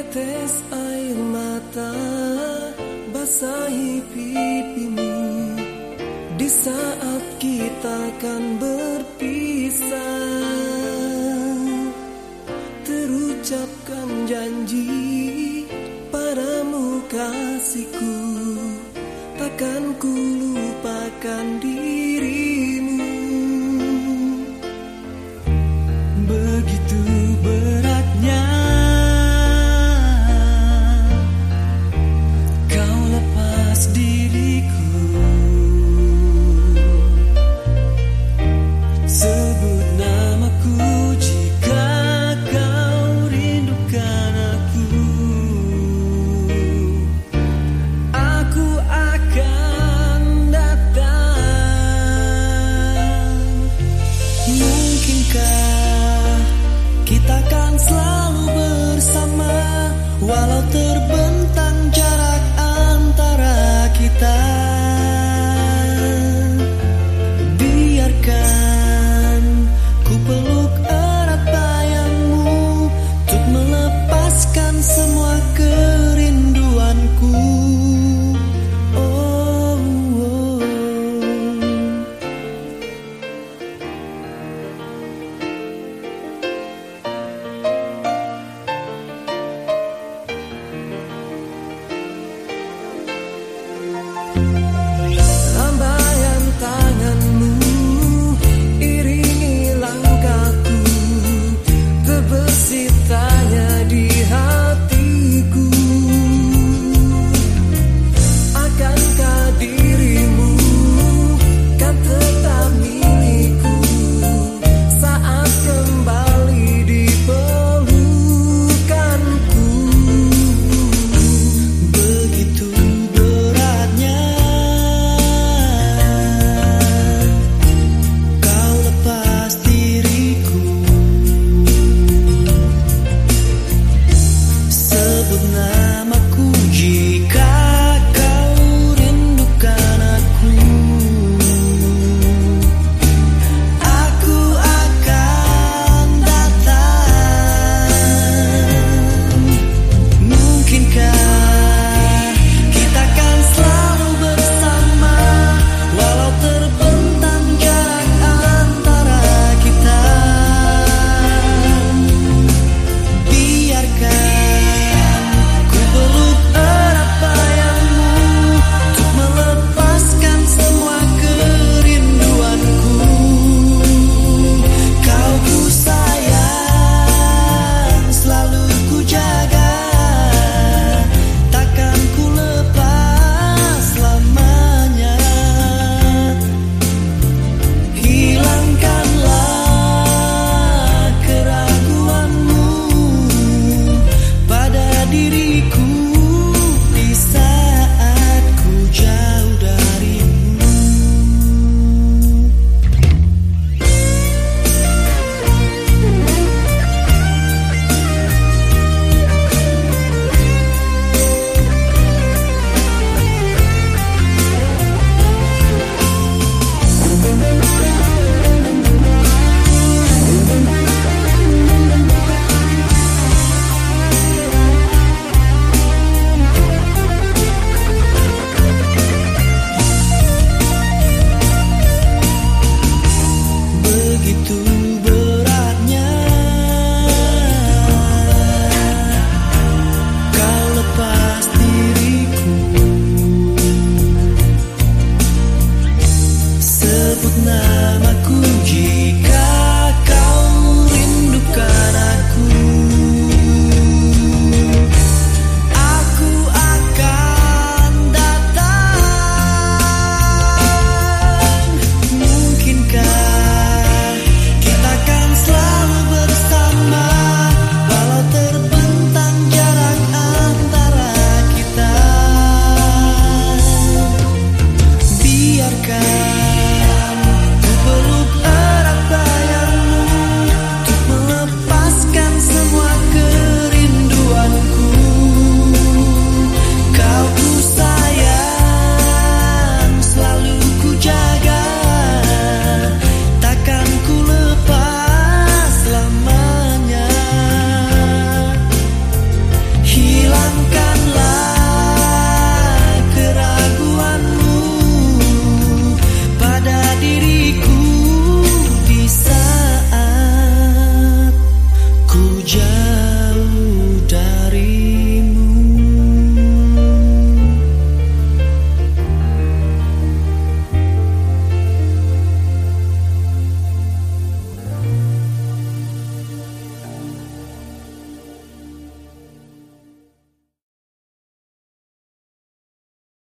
Tetes air mata basahi pipimu. Di saat kita akan berpisah Terucapkan janji padamu kasihku. Takkan ku lupakan diri. terbang sebut namaku jika